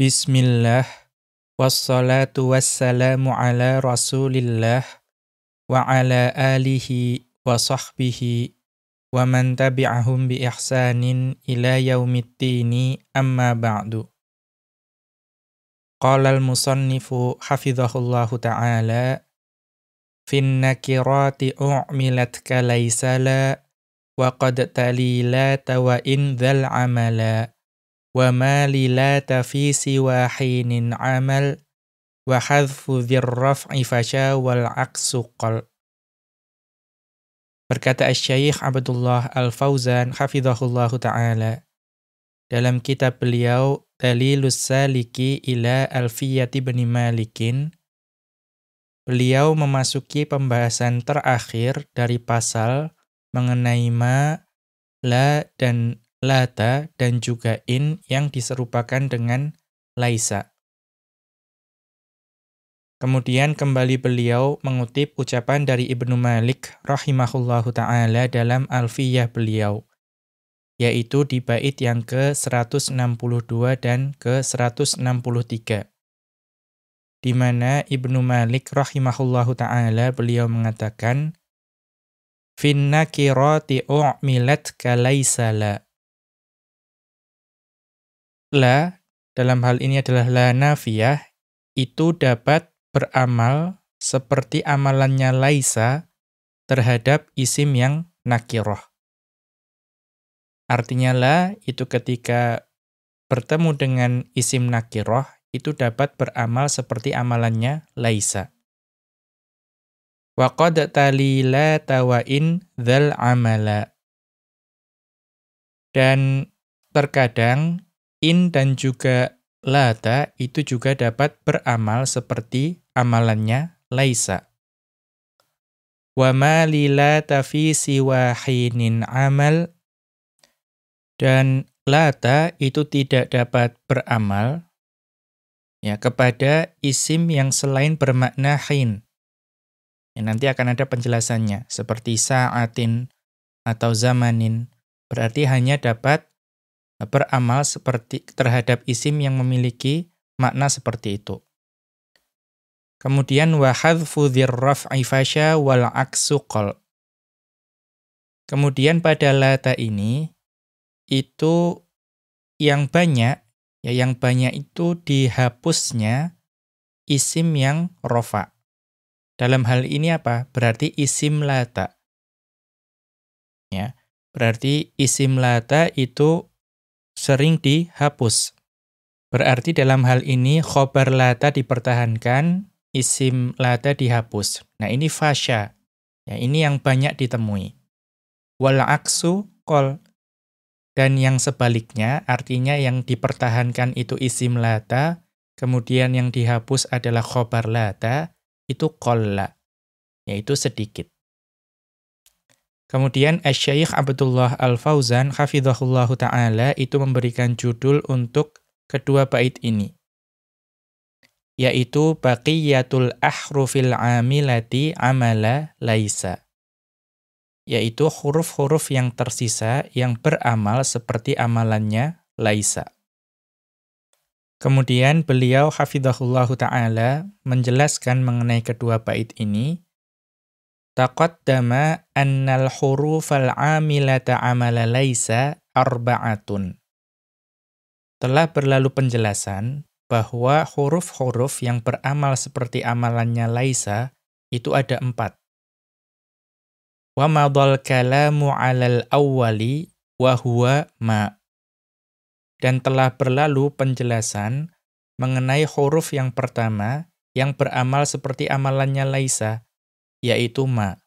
بسم الله والصلاة والسلام على رسول الله وعلى آله وصحبه ومن تبعهم بإحسان إلى يوم الدين أما بعد. قال المصنف حفظه الله تعالى في النكرات أعملت كليسلا وقد تليلات وإن ذا العملا. Lilata fi siwa hinin amal wa hadfu dzirraf'i fasha wal aksu qal. Berkata Asy-Syaikh Abdullah Al-Fauzan hafizahullahu taala dalam kitab beliau Dalilus Saliki ila Alfiyati bin Malikin beliau memasuki pembahasan terakhir dari pasal mengenai ma, la dan lata dan juga in yang diserupakan dengan laisa. Kemudian kembali beliau mengutip ucapan dari Ibnu Malik rahimahullahu taala dalam Alfiyah beliau yaitu di bait yang ke-162 dan ke-163 di mana Ibnu Malik rahimahullahu taala beliau mengatakan finna kirati u'milat kalaisala la dalam hal ini adalah la nafiyah itu dapat beramal seperti amalannya laisa terhadap isim yang nakiroh. Artinya la itu ketika bertemu dengan isim nakiroh itu dapat beramal seperti amalannya laisa. Wa qad talila tawain dzal amala. Dan terkadang in dan juga lata itu juga dapat beramal seperti amalannya laisa. Fi siwa hinin amal dan lata itu tidak dapat beramal ya kepada isim yang selain bermakna hin. Ya, nanti akan ada penjelasannya seperti sa'atin atau zamanin berarti hanya dapat beramal seperti terhadap isim yang memiliki makna seperti itu. Kemudian wa hadfu dzirraf'i fasya wal aksu qal. Kemudian pada lata ini itu yang banyak ya yang banyak itu dihapusnya isim yang rofa. Dalam hal ini apa? Berarti isim lata. Ya, berarti isim lata itu sering dihapus. Berarti dalam hal ini khobar lata dipertahankan, isim lata dihapus. Nah ini fasya. Ya, ini yang banyak ditemui. Wal aksu kol. Dan yang sebaliknya, artinya yang dipertahankan itu isim lata, kemudian yang dihapus adalah khobar lata, itu kolla, yaitu sedikit. Kemudian Asy-Syaikh Abdullah Al-Fauzan hafizahullahu taala itu memberikan judul untuk kedua bait ini yaitu baqiyatul ahrufil amilati amala laisa yaitu huruf-huruf yang tersisa yang beramal seperti amalannya laisa. Kemudian beliau hafizahullahu taala menjelaskan mengenai kedua bait ini Taqaddama annal hurufal amilata amala laisa arba'atun. Telah berlalu penjelasan bahwa huruf-huruf yang beramal seperti amalannya laisa itu ada empat. Wa madal kalamu alal awwali wa huwa ma. Dan telah berlalu penjelasan mengenai huruf yang pertama yang beramal seperti amalannya laisa, yaitu ma.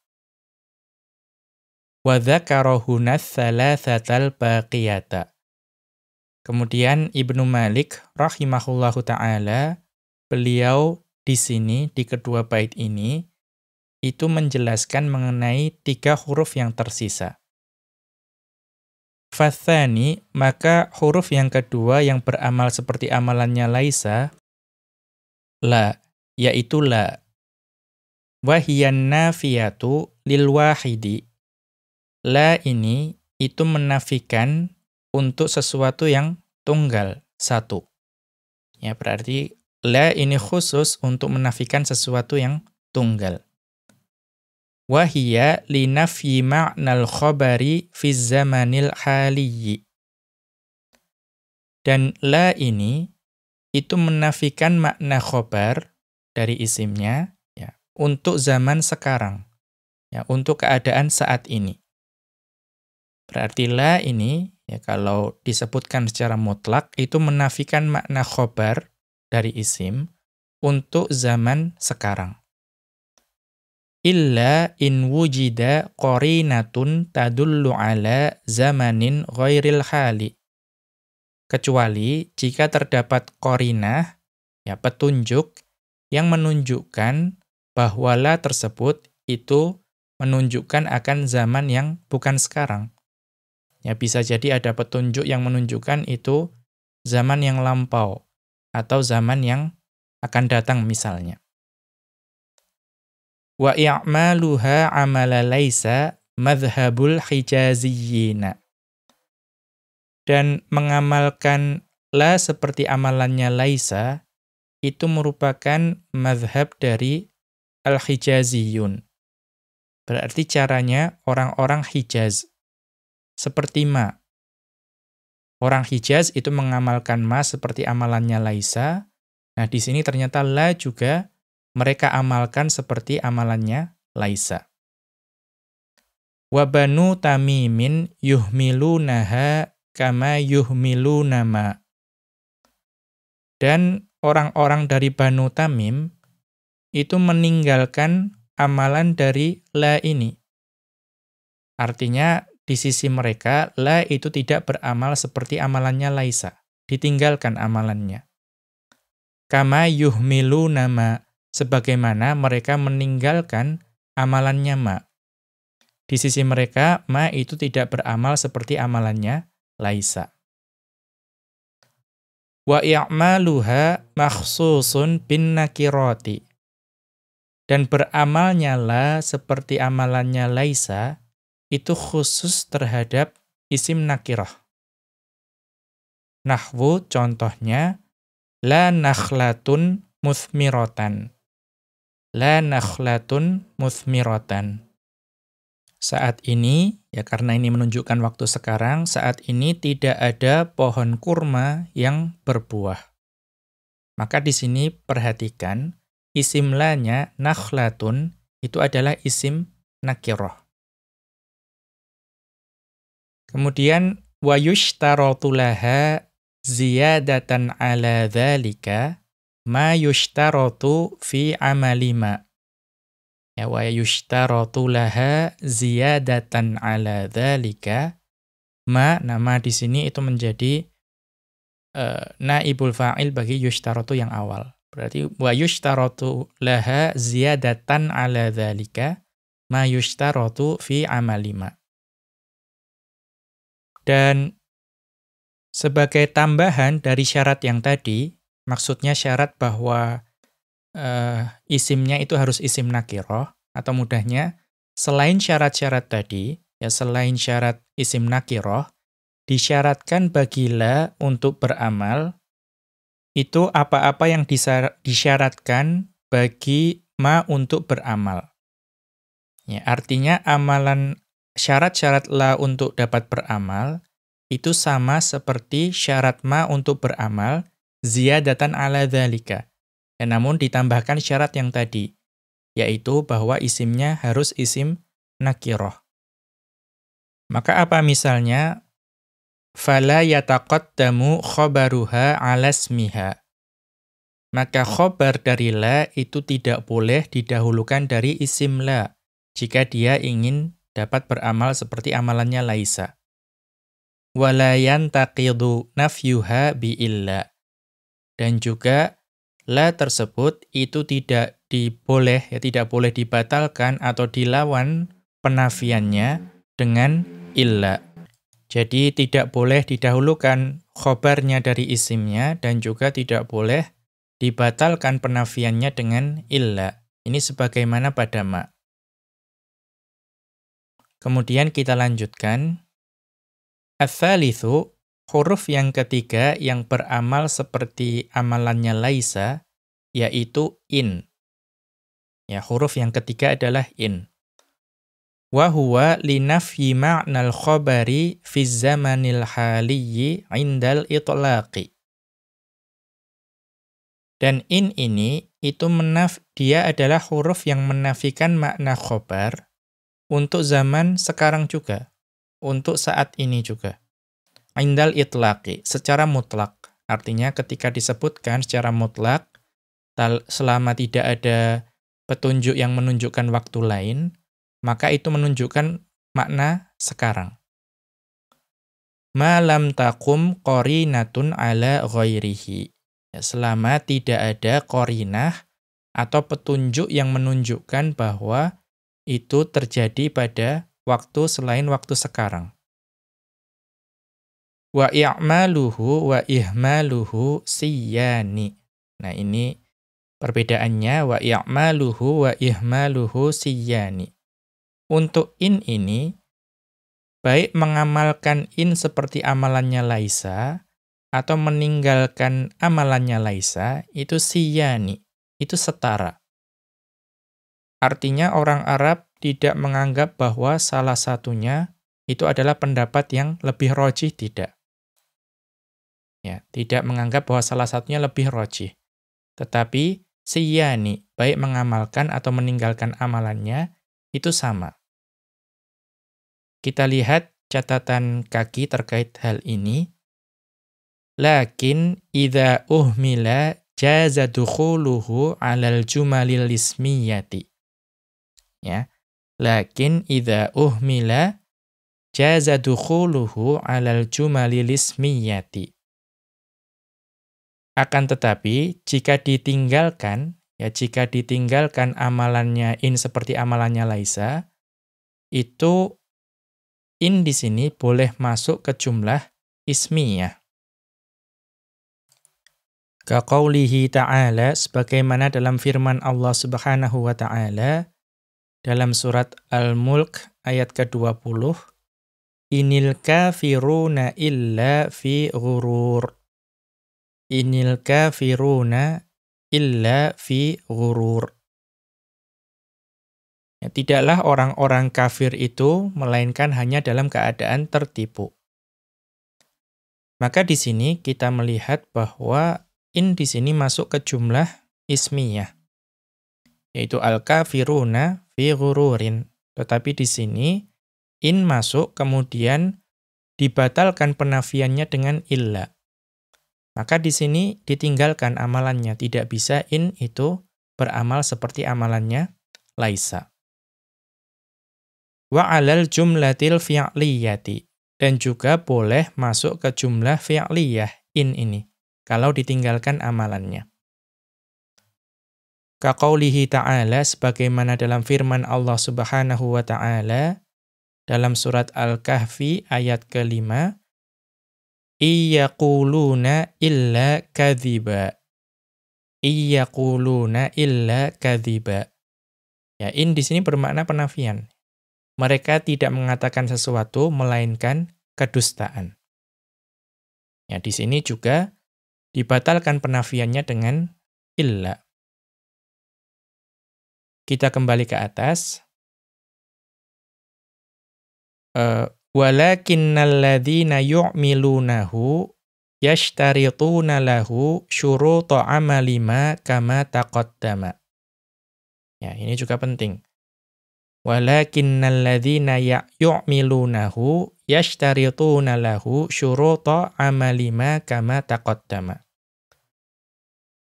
Wa thalathatal baqiyata. Kemudian Ibnu Malik rahimahullahu taala beliau di sini di kedua bait ini itu menjelaskan mengenai tiga huruf yang tersisa. Fathani, maka huruf yang kedua yang beramal seperti amalannya Laisa, la, yaitu la wahiyan nafiyatu lil wahidi. La ini itu menafikan untuk sesuatu yang tunggal, satu. Ya, berarti la ini khusus untuk menafikan sesuatu yang tunggal. Wahia linafyi ma'nal khobari fi zamanil haliyyi. Dan la ini itu menafikan makna khobar dari isimnya ya, untuk zaman sekarang. Ya, untuk keadaan saat ini. Berarti la ini ya kalau disebutkan secara mutlak itu menafikan makna khobar dari isim untuk zaman sekarang. Illa in wujida qarinatun tadullu ala zamanin ghairil hali. Kecuali jika terdapat qarinah, ya petunjuk, yang menunjukkan bahwa la tersebut itu menunjukkan akan zaman yang bukan sekarang. Ya bisa jadi ada petunjuk yang menunjukkan itu zaman yang lampau atau zaman yang akan datang misalnya. Wa i'maluha amala laisa madhhabul hijaziyyina. Dan mengamalkan la seperti amalannya laisa itu merupakan madhab dari al-hijaziyun. Berarti caranya orang-orang Hijaz. Seperti ma. Orang Hijaz itu mengamalkan ma seperti amalannya Laisa. Nah, di sini ternyata la juga mereka amalkan seperti amalannya Laisa. Wabanu tamimin yuhmilunaha kama yuhmilunama. Dan orang-orang dari Banu Tamim itu meninggalkan amalan dari la ini. Artinya, di sisi mereka, la itu tidak beramal seperti amalannya laisa. Ditinggalkan amalannya. Kama yuhmilu nama, sebagaimana mereka meninggalkan amalannya ma. Di sisi mereka, ma itu tidak beramal seperti amalannya laisa. Wa i'maluha makhsusun bin nakirati dan beramalnya la seperti amalannya laisa itu khusus terhadap isim nakirah. Nahwu contohnya la nakhlatun muthmiratan. La nakhlatun muthmiratan. Saat ini, ya karena ini menunjukkan waktu sekarang, saat ini tidak ada pohon kurma yang berbuah. Maka di sini perhatikan, isim lanya nakhlatun itu adalah isim nakiroh. Kemudian wa yushtaratu laha ziyadatan ala dhalika ma yushtaratu fi amalima. Ya wa yushtaratu laha ziyadatan ala dhalika ma nama di sini itu menjadi uh, naibul fa'il bagi yushtaratu yang awal. Berarti wa yushtaratu laha ziyadatan ala dzalika ma yushtaratu fi amalima. Dan sebagai tambahan dari syarat yang tadi, maksudnya syarat bahwa uh, isimnya itu harus isim nakiroh, atau mudahnya, selain syarat-syarat tadi, ya selain syarat isim nakiroh, disyaratkan bagilah untuk beramal itu apa-apa yang disyaratkan bagi ma untuk beramal. Ya, artinya amalan syarat-syarat la untuk dapat beramal itu sama seperti syarat ma untuk beramal ziyadatan ala dzalika. Ya, namun ditambahkan syarat yang tadi, yaitu bahwa isimnya harus isim nakiroh. Maka apa misalnya fala yataqaddamu khabaruha ala smiha. Maka khobar dari la itu tidak boleh didahulukan dari isim la jika dia ingin dapat beramal seperti amalannya laisa. Wala yantaqidu nafyuha bi illa. Dan juga la tersebut itu tidak diboleh ya tidak boleh dibatalkan atau dilawan penafiannya dengan illa. Jadi tidak boleh didahulukan khobarnya dari isimnya dan juga tidak boleh dibatalkan penafiannya dengan illa. Ini sebagaimana pada ma. Kemudian kita lanjutkan. Ats-tsalitsu huruf yang ketiga yang beramal seperti amalannya laisa, yaitu in. Ya, huruf yang ketiga adalah in. Wa huwa linafyi ma'nal khabari fi zamanil haliyyi indal itlaqi. Dan in ini itu menaf dia adalah huruf yang menafikan makna khobar untuk zaman sekarang juga, untuk saat ini juga. Indal itlaqi, secara mutlak. Artinya ketika disebutkan secara mutlak, selama tidak ada petunjuk yang menunjukkan waktu lain, maka itu menunjukkan makna sekarang. Malam takum qarinatun ala ghairihi. Ya, selama tidak ada korinah atau petunjuk yang menunjukkan bahwa itu terjadi pada waktu selain waktu sekarang. Wa i'maluhu wa ihmaluhu siyani. Nah ini perbedaannya wa i'maluhu wa ihmaluhu siyani. Untuk in ini, baik mengamalkan in seperti amalannya Laisa, atau meninggalkan amalannya Laisa, itu siyani, itu setara. Artinya orang Arab tidak menganggap bahwa salah satunya itu adalah pendapat yang lebih rojih, tidak. Ya, tidak menganggap bahwa salah satunya lebih rojih. Tetapi siyani, baik mengamalkan atau meninggalkan amalannya, itu sama. Kita lihat catatan kaki terkait hal ini. Lakin idza uhmila jaza dukhuluhu 'alal jumalil ismiyati. Ya. Lakin idza uhmila jaza dukhuluhu 'alal jumalil ismiyati. Akan tetapi jika ditinggalkan ya jika ditinggalkan amalannya in seperti amalannya Laisa itu in di sini boleh masuk ke jumlah ismiyah. Kaqaulihi ta'ala sebagaimana dalam firman Allah Subhanahu wa taala dalam surat Al-Mulk ayat ke-20 Inil kafiruna illa fi ghurur Inil kafiruna illa fi ghurur Ya, tidaklah orang-orang kafir itu melainkan hanya dalam keadaan tertipu. Maka di sini kita melihat bahwa in di sini masuk ke jumlah ismiyah. Yaitu al-kafiruna fi ghururin. Tetapi di sini in masuk kemudian dibatalkan penafiannya dengan illa. Maka di sini ditinggalkan amalannya, tidak bisa in itu beramal seperti amalannya laisa. Wa alal jumlatil fi'liyati dan juga boleh masuk ke jumlah fi'liyah in ini kalau ditinggalkan amalannya. Kaqaulihi ta'ala sebagaimana dalam firman Allah Subhanahu wa taala dalam surat Al-Kahfi ayat kelima Iyaquluna illa kadhiba Iyaquluna illa kadhiba Ya, in di sini bermakna penafian. Mereka tidak mengatakan sesuatu melainkan kedustaan. Ya, di sini juga dibatalkan penafiannya dengan illa. Kita kembali ke atas. Uh, Walakinnal ladzina yu'milunahu yashtarituna lahu syuruta amali ma kama taqaddama. Ya, ini juga penting. Walakinnal ladzina yu'milunahu lahu syuruta amali ma kama taqaddama.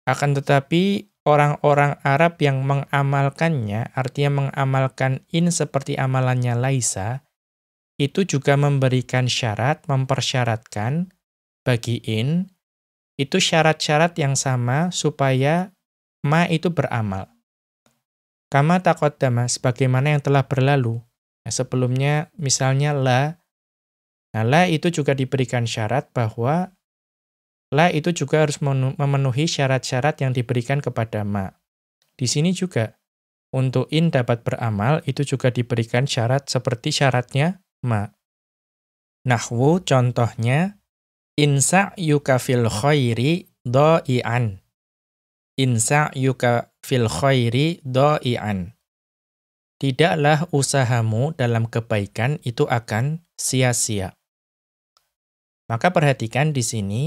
Akan tetapi orang-orang Arab yang mengamalkannya, artinya mengamalkan in seperti amalannya Laisa, itu juga memberikan syarat, mempersyaratkan bagi in, itu syarat-syarat yang sama supaya ma itu beramal. Kama taqaddama, sebagaimana yang telah berlalu. Nah, sebelumnya misalnya la, nah la itu juga diberikan syarat bahwa La itu juga harus memenuhi syarat-syarat yang diberikan kepada ma. Di sini juga, untuk in dapat beramal, itu juga diberikan syarat seperti syaratnya ma. Nahwu contohnya, Insa yuka fil khairi do'ian. Insa yuka fil khairi do'ian. Tidaklah usahamu dalam kebaikan itu akan sia-sia. Maka perhatikan di sini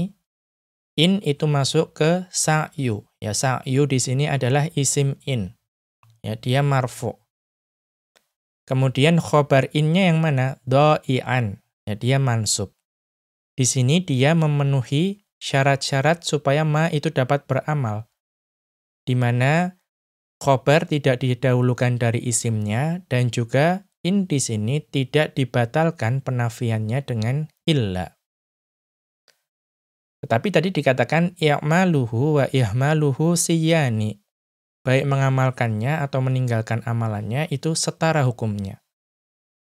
in itu masuk ke sa'yu. Ya sa'yu di sini adalah isim in. Ya dia marfu. Kemudian khobar innya yang mana? Do'ian. Ya dia mansub. Di sini dia memenuhi syarat-syarat supaya ma itu dapat beramal. Di mana khobar tidak didahulukan dari isimnya dan juga in di sini tidak dibatalkan penafiannya dengan illa. Tetapi tadi dikatakan i'maluhu wa ihmaluhu siyani. Baik mengamalkannya atau meninggalkan amalannya itu setara hukumnya.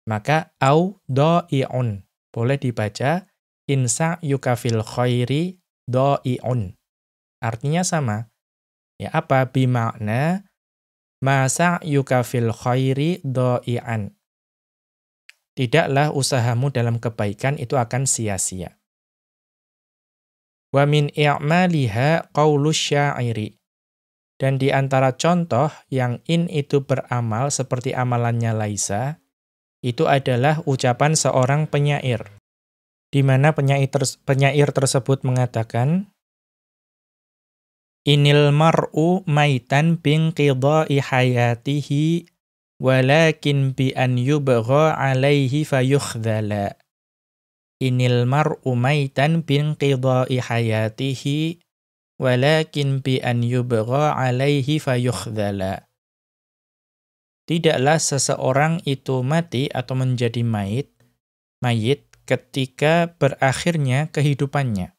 Maka au do'i'un. Boleh dibaca insa yukafil khairi do'i'un. Artinya sama. Ya apa? Bimakna masa yukafil khairi do'i'an. Tidaklah usahamu dalam kebaikan itu akan sia-sia. Wa min i'maliha qawlu syairi. Dan di antara contoh yang in itu beramal seperti amalannya Laisa, itu adalah ucapan seorang penyair di mana penyair, ters penyair tersebut mengatakan Inil mar'u maitan bin qidha'i hayatihi walakin bi an yubgha 'alaihi fayukhdhala Inil mar'u maitan bin qidha'i hayatihi walakin bi an yubgha 'alaihi fayukhdhala Tidaklah seseorang itu mati atau menjadi mayit, mayit ketika berakhirnya kehidupannya.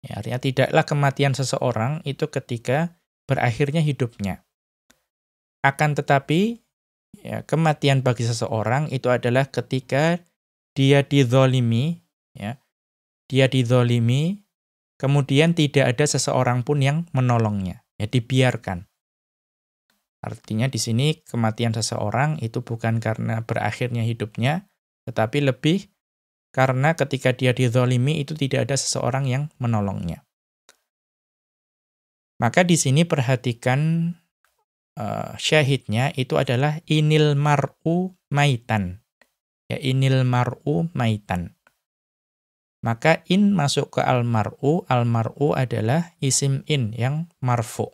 Ya, artinya tidaklah kematian seseorang itu ketika berakhirnya hidupnya. Akan tetapi, ya, kematian bagi seseorang itu adalah ketika dia dizolimi, ya, dia dizolimi, kemudian tidak ada seseorang pun yang menolongnya, ya dibiarkan. Artinya di sini kematian seseorang itu bukan karena berakhirnya hidupnya, tetapi lebih karena ketika dia dizolimi itu tidak ada seseorang yang menolongnya. Maka di sini perhatikan uh, syahidnya itu adalah inil mar'u maitan. Ya inil mar'u maitan. Maka in masuk ke al-mar'u, al-mar'u adalah isim in yang marfu.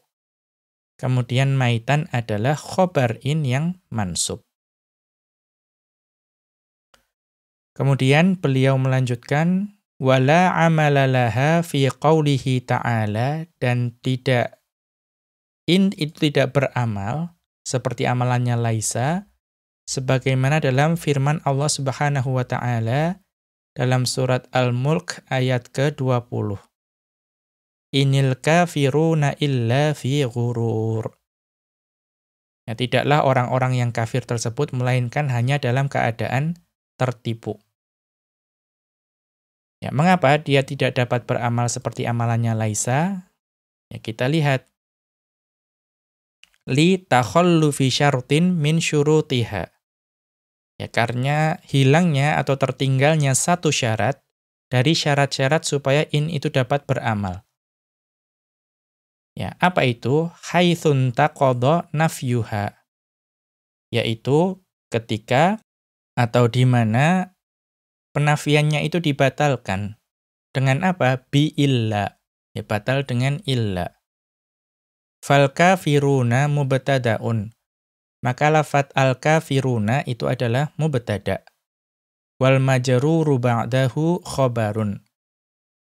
Kemudian maitan adalah khobar in yang mansub. Kemudian beliau melanjutkan wala amalalaha fi qaulihi ta'ala dan tidak in itu tidak beramal seperti amalannya Laisa sebagaimana dalam firman Allah Subhanahu wa taala dalam surat Al-Mulk ayat ke-20. Inil kafiruna illa fi ghurur. Ya, tidaklah orang-orang yang kafir tersebut melainkan hanya dalam keadaan tertipu. Ya, mengapa dia tidak dapat beramal seperti amalannya Laisa? Ya, kita lihat. Li takhallu fi syartin min syurutiha. Ya, karena hilangnya atau tertinggalnya satu syarat dari syarat-syarat supaya in itu dapat beramal. Ya, apa itu? Haitsun taqadha nafyuha. Yaitu ketika atau di mana penafiannya itu dibatalkan. Dengan apa? Bi illa. Ya, batal dengan illa. Fal kafiruna mubtadaun. Maka lafat al kafiruna itu adalah mubtada. Wal majruru ba'dahu khobarun.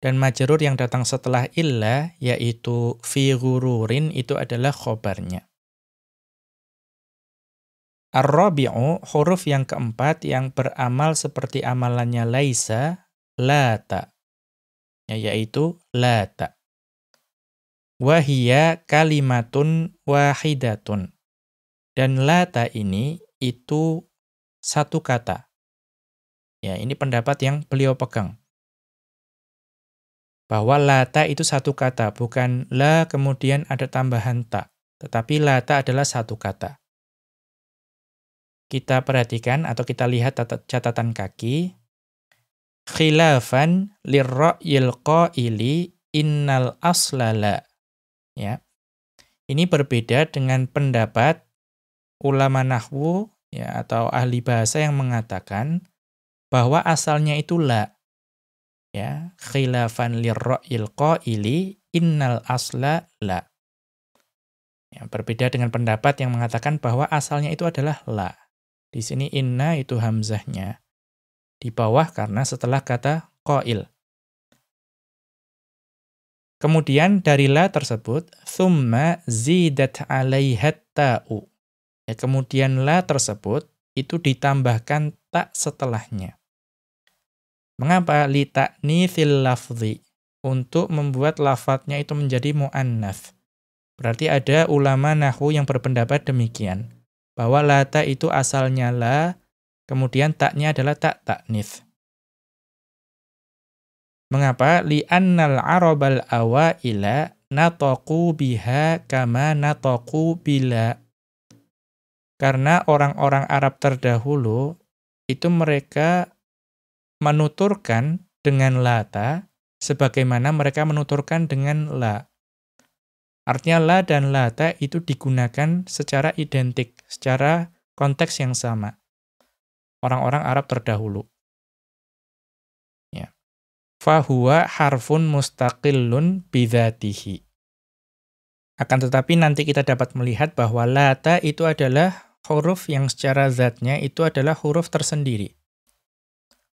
Dan majrur yang datang setelah illa yaitu fi itu adalah khobarnya. Ar-rabi'u, huruf yang keempat yang beramal seperti amalannya laisa, lata. Ya, yaitu lata. Wahia kalimatun wahidatun. Dan lata ini itu satu kata. Ya, ini pendapat yang beliau pegang. Bahwa lata itu satu kata, bukan la kemudian ada tambahan ta. Tetapi lata adalah satu kata kita perhatikan atau kita lihat catatan kaki, khilafan lirra'yil qaili innal aslala. Ya. Ini berbeda dengan pendapat ulama nahwu ya atau ahli bahasa yang mengatakan bahwa asalnya itu la. Ya, khilafan lirra'yil qaili innal asla la. Ya, berbeda dengan pendapat yang mengatakan bahwa asalnya itu adalah la. Di sini inna itu hamzahnya. Di bawah karena setelah kata qail. Kemudian dari la tersebut, thumma zidat alaihat ta'u. Ya, kemudian la tersebut itu ditambahkan tak setelahnya. Mengapa li ta'nitsil lafzi? Untuk membuat lafadznya itu menjadi mu'annaf. Berarti ada ulama nahu yang berpendapat demikian. Bahwa lata itu asalnya la, kemudian taknya adalah tak taknif. Mengapa? Li'annal arabal awaila natoku biha kama natoku bila. Karena orang-orang Arab terdahulu, itu mereka menuturkan dengan lata, sebagaimana mereka menuturkan dengan la. Artinya la dan lata itu digunakan secara identik, secara konteks yang sama. Orang-orang Arab terdahulu. Ya. Fahuwa harfun mustaqillun bidhatihi. Akan tetapi nanti kita dapat melihat bahwa lata itu adalah huruf yang secara zatnya itu adalah huruf tersendiri.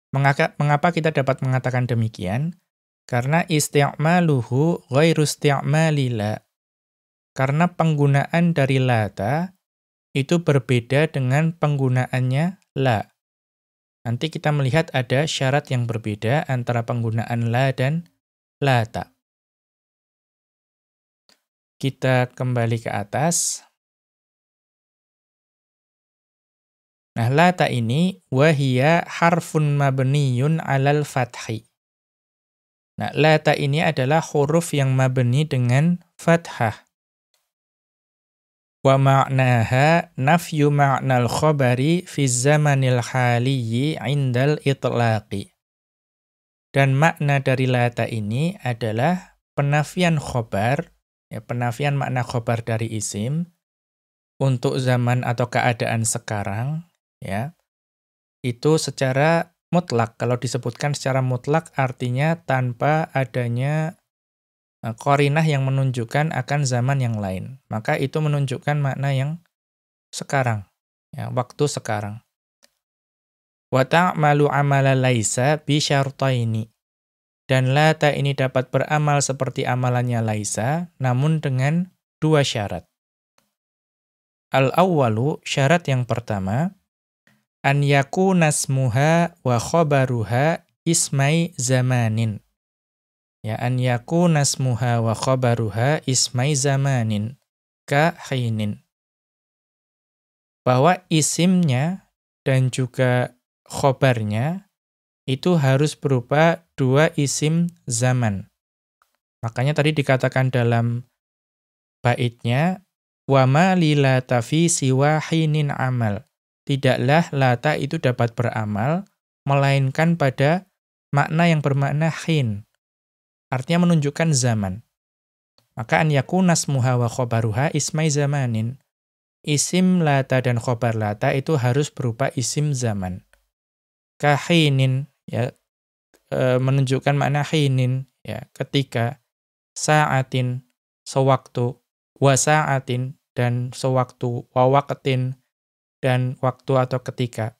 Mengapa, kita dapat mengatakan demikian? Karena isti'maluhu ghairu isti'malila. Karena penggunaan dari lata itu berbeda dengan penggunaannya la. Nanti kita melihat ada syarat yang berbeda antara penggunaan la dan lata. Kita kembali ke atas. Nah, lata ini wahia harfun mabniyun alal fathi. Nah, lata ini adalah huruf yang mabni dengan fathah. Wa ma'naha nafyu ma'nal khabari fi zamanil haliyyi indal itlaqi. Dan makna dari lata ini adalah penafian khobar, ya, penafian makna khobar dari isim, untuk zaman atau keadaan sekarang, ya, itu secara mutlak. Kalau disebutkan secara mutlak artinya tanpa adanya korinah yang menunjukkan akan zaman yang lain. Maka itu menunjukkan makna yang sekarang. Ya, waktu sekarang. Wa ta'malu amala laisa bi syartaini. Dan lata ini dapat beramal seperti amalannya laisa, namun dengan dua syarat. Al-awwalu, syarat yang pertama, an yakuna nasmuha wa khobaruha ismai zamanin Ya an yakuna nasmuha wa khabaruha ismai zamanin ka hainin. Bahwa isimnya dan juga khobarnya itu harus berupa dua isim zaman. Makanya tadi dikatakan dalam baitnya wa ma lilata fi siwa hinin amal. Tidaklah lata itu dapat beramal melainkan pada makna yang bermakna hin, artinya menunjukkan zaman. Maka an yakuna smuha wa khobaruha ismai zamanin. Isim lata dan khobar lata itu harus berupa isim zaman. Kahinin ya e, menunjukkan makna hinin ya ketika saatin sewaktu wa saatin dan sewaktu wa waqtin dan waktu atau ketika.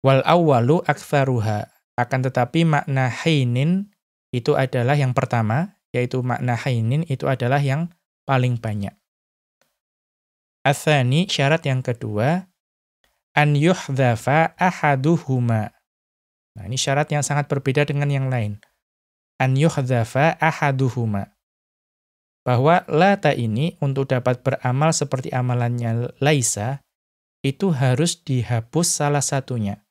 Wal awwalu aktsaruha akan tetapi makna hinin itu adalah yang pertama, yaitu makna hainin itu adalah yang paling banyak. Athani, syarat yang kedua, an yuhdhafa ahaduhuma. Nah, ini syarat yang sangat berbeda dengan yang lain. An yuhdhafa ahaduhuma. Bahwa lata ini untuk dapat beramal seperti amalannya laisa, itu harus dihapus salah satunya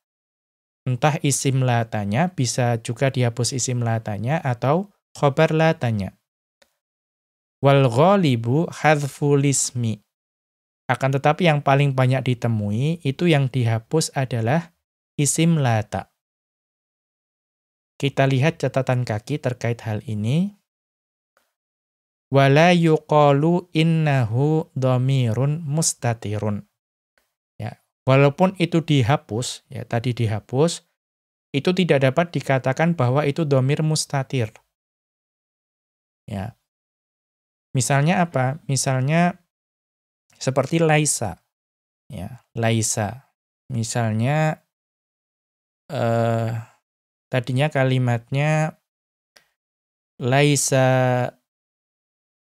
entah isim latanya, bisa juga dihapus isim latanya, atau khobar latanya. Wal ghalibu hadful ismi. Akan tetapi yang paling banyak ditemui, itu yang dihapus adalah isim lata. kita lihat catatan kaki terkait hal ini. Wala yuqalu innahu dhamirun mustatirun. Walaupun itu dihapus, ya tadi dihapus, itu tidak dapat dikatakan bahwa itu dhamir mustatir. Ya. Misalnya apa? Misalnya seperti laisa. Ya, laisa. Misalnya eh tadinya kalimatnya laisa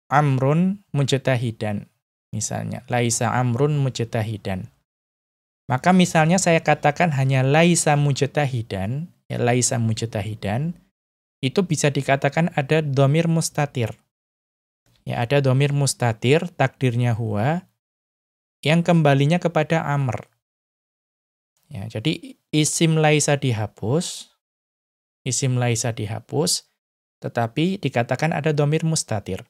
amrun mujtahidan. Misalnya, laisa amrun mujtahidan. Maka misalnya saya katakan hanya laisa mujtahidan, ya laisa mujtahidan, itu bisa dikatakan ada domir mustatir. Ya, ada domir mustatir, takdirnya huwa, yang kembalinya kepada amr. Ya, jadi isim laisa dihapus, isim laisa dihapus, tetapi dikatakan ada domir mustatir.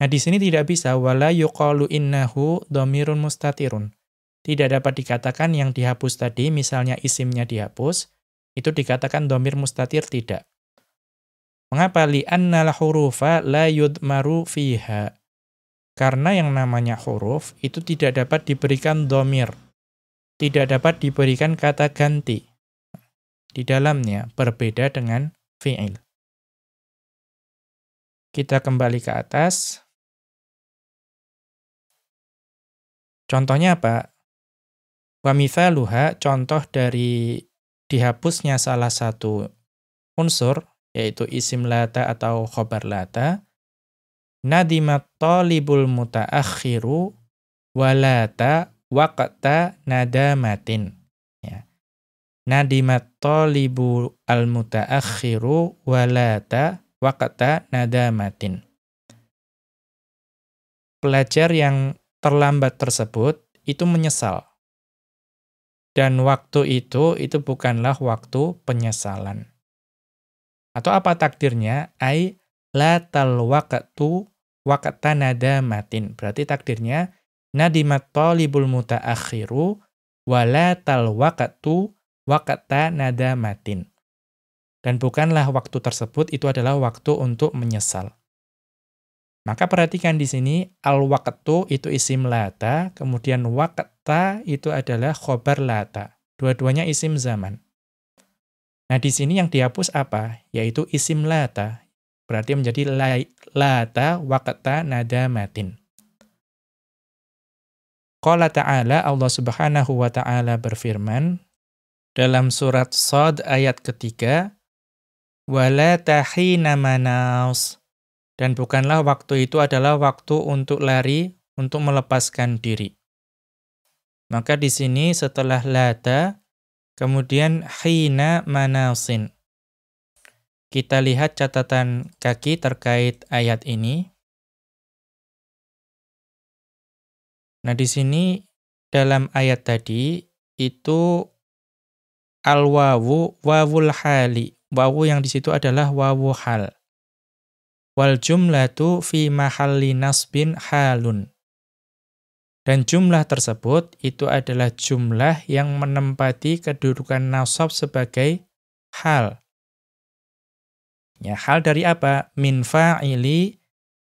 Nah, di sini tidak bisa wala yuqalu innahu dhamirun mustatirun. Tidak dapat dikatakan yang dihapus tadi, misalnya isimnya dihapus, itu dikatakan dhamir mustatir tidak. Mengapa li'annal hurufa la yudmaru fiha? Karena yang namanya huruf itu tidak dapat diberikan dhamir. Tidak dapat diberikan kata ganti. Di dalamnya berbeda dengan fi'il. Kita kembali ke atas. Contohnya apa? Wa mithaluha, contoh dari dihapusnya salah satu unsur, yaitu isim lata atau khobar lata, nadimat talibul mutaakhiru walata waqta nadamatin. Ya. Nadimat talibu al mutaakhiru walata waqta nadamatin. Pelajar yang terlambat tersebut itu menyesal. Dan waktu itu, itu bukanlah waktu penyesalan. Atau apa takdirnya? Ai la tal waqtu waqta nadamatin. Berarti takdirnya nadimat talibul mutaakhiru tal waqtu waqta nadamatin. Dan bukanlah waktu tersebut itu adalah waktu untuk menyesal. Maka perhatikan di sini al-waqtu itu isim lata, kemudian waqta itu adalah khobar lata. Dua-duanya isim zaman. Nah, di sini yang dihapus apa? Yaitu isim lata. Berarti menjadi lata waqta nadamatin. Qala ta'ala Allah Subhanahu wa taala berfirman dalam surat Sad ayat ketiga, "Wala tahina manas" Dan bukanlah waktu itu adalah waktu untuk lari, untuk melepaskan diri. Maka di sini setelah lata, kemudian hina manasin. Kita lihat catatan kaki terkait ayat ini. Nah, di sini dalam ayat tadi itu al-wawu wawul hali. Wawu yang di situ adalah wawu hal. Wal jumlatu fi mahalli nasbin halun. Dan jumlah tersebut itu adalah jumlah yang menempati kedudukan nasab sebagai hal. Ya, hal dari apa? Min fa'ili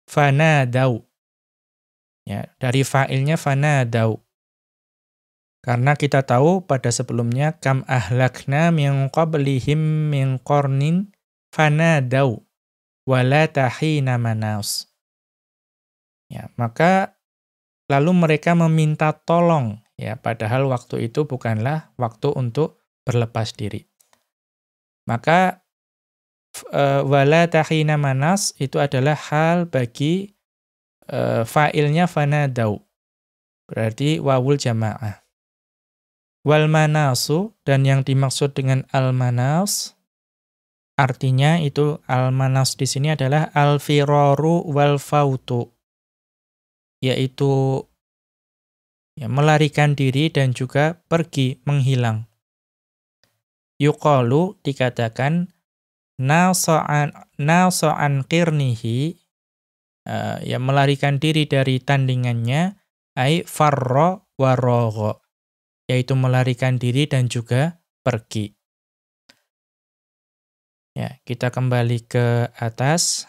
fanadau. Ya, dari fa'ilnya fanadau. Karena kita tahu pada sebelumnya kam ahlakna min qablihim min qarnin fanadau wala tahina manas. Ya, maka lalu mereka meminta tolong ya padahal waktu itu bukanlah waktu untuk berlepas diri. Maka e, wala tahina manas itu adalah hal bagi e, fa'ilnya fanadau. Berarti wawul jamaah. Wal manasu dan yang dimaksud dengan al manas Artinya itu al-manas di sini adalah al-firaru wal fautu. Yaitu ya, melarikan diri dan juga pergi, menghilang. Yuqalu dikatakan nasa'an qirnihi uh, ya melarikan diri dari tandingannya ai farra yaitu melarikan diri dan juga pergi. Ya, kita kembali ke atas.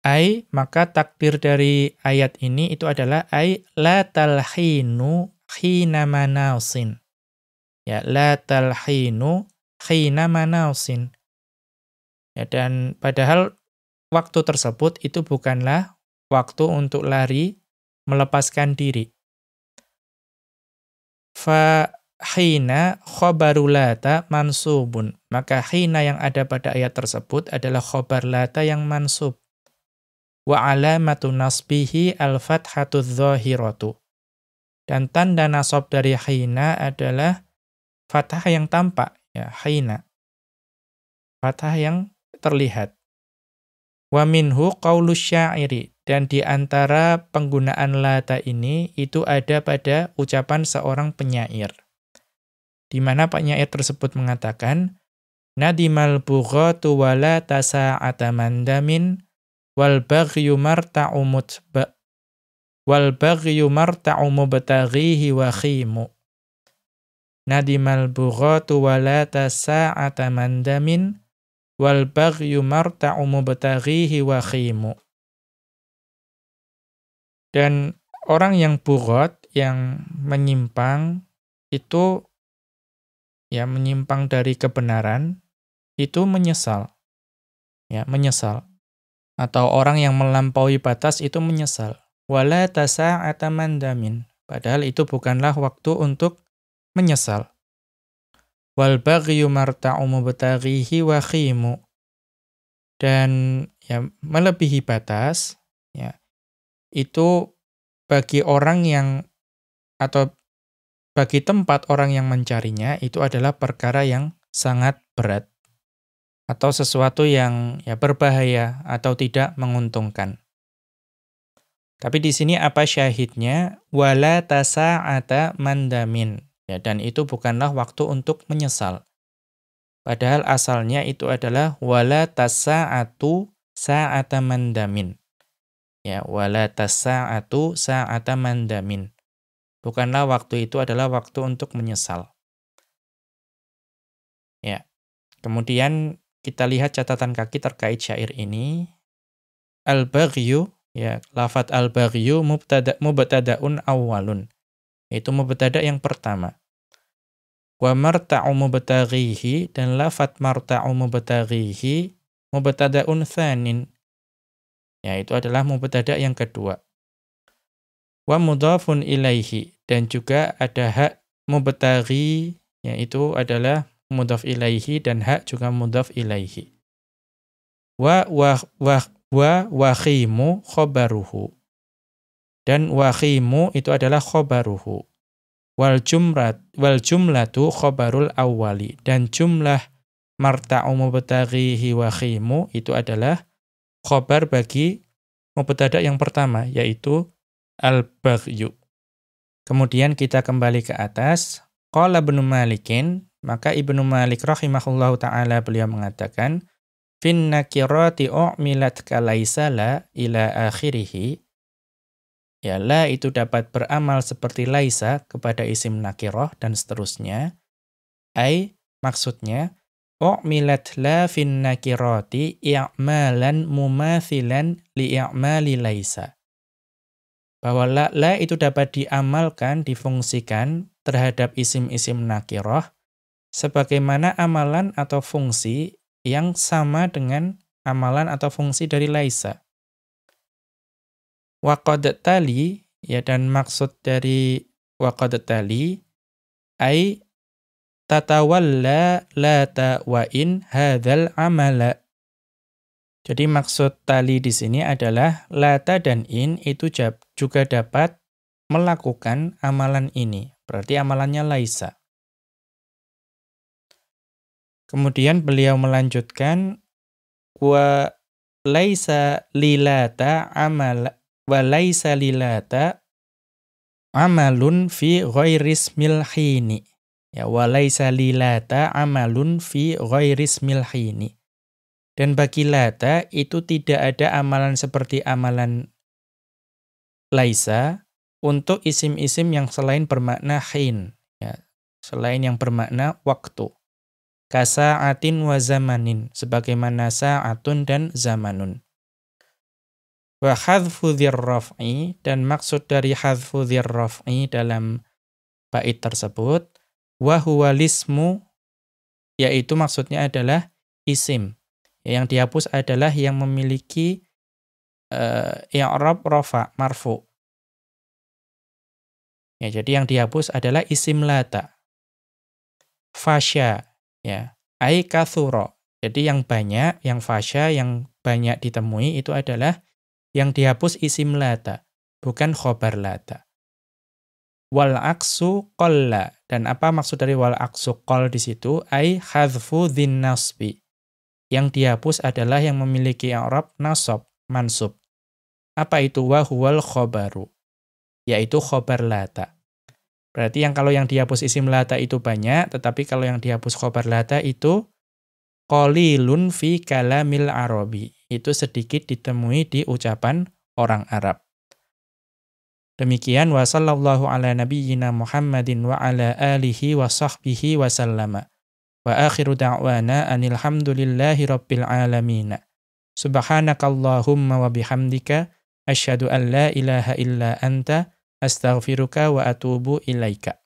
Ai, maka takdir dari ayat ini itu adalah ai la talhinu khina manausin. Ya, la talhinu khina manausin. Ya, dan padahal waktu tersebut itu bukanlah waktu untuk lari melepaskan diri. Fa hina khobaru lata mansubun. Maka hina yang ada pada ayat tersebut adalah khobar lata yang mansub wa alamatu nasbihi al-fathatu dhahiratu. Dan tanda nasab dari hina adalah fathah yang tampak, ya, hina. Fathah yang terlihat. Wa minhu qaulus syairi. Dan di antara penggunaan lata ini, itu ada pada ucapan seorang penyair. Di mana penyair tersebut mengatakan, Nadimal bughatu wala tasa'ata mandamin wal baghyu marta'u mutba wal baghyu marta'u mubtaghihi wa khimu. Nadimal bughatu wala tasa'ata mandamin wal baghyu marta'u mubtaghihi wa khimu. Dan orang yang bughat yang menyimpang itu ya menyimpang dari kebenaran itu menyesal ya menyesal atau orang yang melampaui batas itu menyesal. Wala tasa'ata mandamin. Padahal itu bukanlah waktu untuk menyesal. Wal baghyu marta'u mubtaghihi wa khimu. Dan ya melebihi batas ya itu bagi orang yang atau bagi tempat orang yang mencarinya itu adalah perkara yang sangat berat atau sesuatu yang ya berbahaya atau tidak menguntungkan. Tapi di sini apa syahidnya? Wala tasa'ata mandamin. Ya, dan itu bukanlah waktu untuk menyesal. Padahal asalnya itu adalah wala tasa'atu sa'ata mandamin. Ya, wala tasa'atu sa'ata mandamin. Bukanlah waktu itu adalah waktu untuk menyesal. Ya. Kemudian kita lihat catatan kaki terkait syair ini. Al-baghyu, ya, lafat al-baghyu mubtada mubtadaun awwalun. Itu mubtada yang pertama. Wa marta'u mubtaghihi dan lafat marta'u mubtaghihi mubtadaun tsanin. Ya, itu adalah mubtada yang kedua. Wa mudhafun ilaihi dan juga ada hak mubtaghi yaitu adalah mudhaf ilaihi dan hak juga mudhaf ilaihi. Wa wa wa wa wakhimu khobaruhu. Dan wakhimu itu adalah khobaruhu. Wal jumlat wal jumlatu khobarul awwali dan jumlah marta'u mubtaghihi wakhimu itu adalah khobar bagi mubtada yang pertama yaitu al-baghyu. Kemudian kita kembali ke atas. Qala Ibnu Malikin maka Ibnu Malik rahimahullahu taala beliau mengatakan fin nakirati u'milat kalaisala ila akhirih ya la itu dapat beramal seperti laisa kepada isim nakirah dan seterusnya ai maksudnya u'milat la fin nakirati i'malan mumathilan li i'mali laisa bahwa la, la itu dapat diamalkan difungsikan terhadap isim-isim nakirah sebagaimana amalan atau fungsi yang sama dengan amalan atau fungsi dari laisa. Waqad tali, ya dan maksud dari waqad tali, ay tatawalla lata wa in hadzal amala. Jadi maksud tali di sini adalah lata dan in itu juga dapat melakukan amalan ini. Berarti amalannya laisa. Kemudian beliau melanjutkan wa laisa lilata amal wa laisa lilata amalun fi ghairismil hini. Ya wa laisa lilata amalun fi ghairismil hini. Dan bagi lata itu tidak ada amalan seperti amalan laisa untuk isim-isim yang selain bermakna hin, ya, selain yang bermakna waktu. kasa'atin wa zamanin sebagaimana sa'atun dan zamanun. Wa hadfu dzirraf'i dan maksud dari hadfu dzirraf'i dalam bait tersebut wa huwa lismu yaitu maksudnya adalah isim. Yang dihapus adalah yang memiliki uh, i'rab rafa marfu. Ya, jadi yang dihapus adalah isim lata. Fasya, ya. Ai. Jadi yang banyak, yang fasya, yang banyak ditemui itu adalah yang dihapus isim lata, bukan khobar lata. Wal aksu qalla. Dan apa maksud dari wal aksu qol di situ? Ai hadfu. Yang dihapus adalah yang memiliki i'rab nasab, mansub. Apa itu wa huwal khobaru? Yaitu khobar lata. Berarti yang kalau yang dihapus isim lata itu banyak, tetapi kalau yang dihapus khobar lata itu qalilun fi kalamil arabi. Itu sedikit ditemui di ucapan orang Arab. Demikian wa sallallahu ala nabiyyina Muhammadin wa ala alihi wa sahbihi wa sallama. Wa akhiru da'wana anil hamdulillahi rabbil alamin. Subhanakallahumma wa bihamdika asyhadu an la ilaha illa anta astaghfiruka wa atubu ilaika.